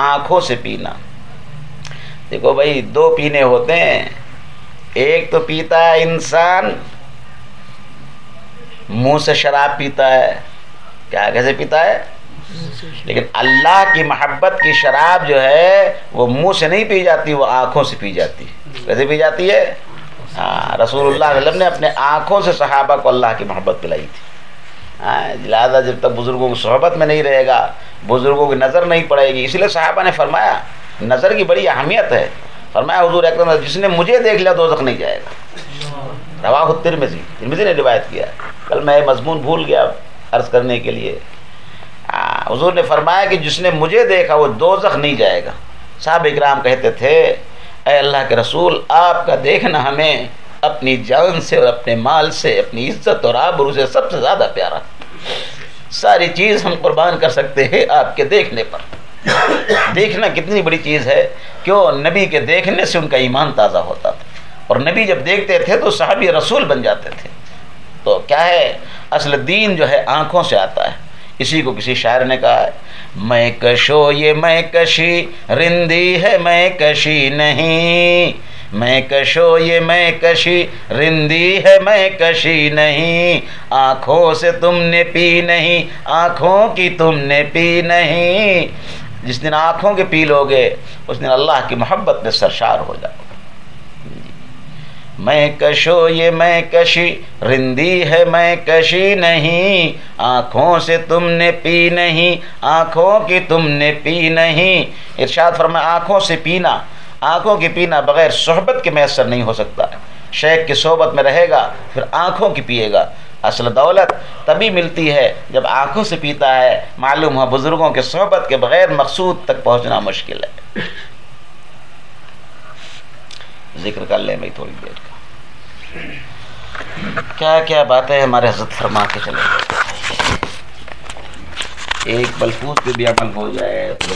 आँखों से पीना। देखो भाई, दो पीने होते हैं। एक तो पीता है इंसान, मुँह से शराब पीता है। क्या कैसे पीता है? लेकिन अल्लाह की मोहब्बत की शराब जो है, वो मुँह से नहीं पी जाती, वो आँखों से पी जाती है। कैसे पी जाती है? हाँ रसूलुल्लाह ने अपने आँखों से सहाबा को अल्लाह की मोहब्बत पिलाई थी। हाँ लिहाजा जब तक बुज़ुर्गों की सोहबत में नहीं रहेगा बुज़ुर्गों की नज़र नहीं पड़ेगी। इसलिए साहबा ने फरमाया, नज़र की बड़ी अहमियत है। फरमाया, हजूर अक्रम जिसने मुझे देख लिया दो नहीं जाएगा। रवा तिरमिजी। तिरमिजी ने रिवायत किया, कल मैं मजमून भूल गया अर्ज़ करने के लिए। हजूर ने फरमाया कि जिसने मुझे देखा, वो दो नहीं जाएगा। साहब इकराम कहते थे अल्लाह के रसूल, आपका देखना हमें अपनी जान से और अपने माल से, अपनी इज़्ज़त और आबरू से सबसे ज़्यादा प्यारा सारी चीज़ हम कुर्बान कर सकते हैं आपके देखने पर। देखना कितनी बड़ी चीज़ है, क्यों? नबी के देखने से उनका ईमान ताज़ा होता था। और नबी जब देखते थे तो साहबी रसूल बन जाते थे। तो क्या है? असल दीन जो है आँखों से आता है। इसी को किसी शायर ने कहा है, मैं कशो ये मैं कशी, रिंदी है मैं कशी नहीं। मैं कशो, ये मैं कशी, रिंदी है मैं कशी नहीं। आँखों से तुमने पी नहीं, आँखों की तुमने पी नहीं। जिस दिन आँखों के पी लोगे, उस दिन अल्लाह की मोहब्बत में सरशार हो जाओगे। मैं कशो, ये मैं कशी, रिंदी है मैं कशी नहीं। आँखों से तुमने पी नहीं, आँखों की तुमने पी नहीं। इरशाद फरमा आँखों से पीना आँखों की पीना बगैर सोहबत के मैसर नहीं हो सकता। शेख की सोहबत में रहेगा, फिर आँखों की पिएगा। असल दौलत तभी मिलती है जब आँखों से पीता है। मालूम हुआ बुज़ुर्गों के सोहबत के बगैर मकसूद तक पहुँचना मुश्किल है। ज़िक्र कर ले मैं थोड़ी देर का। क्या क्या बातें हमारे हज़रत फरमा के चले एक बलफूज पे भी अमल हो जाए तो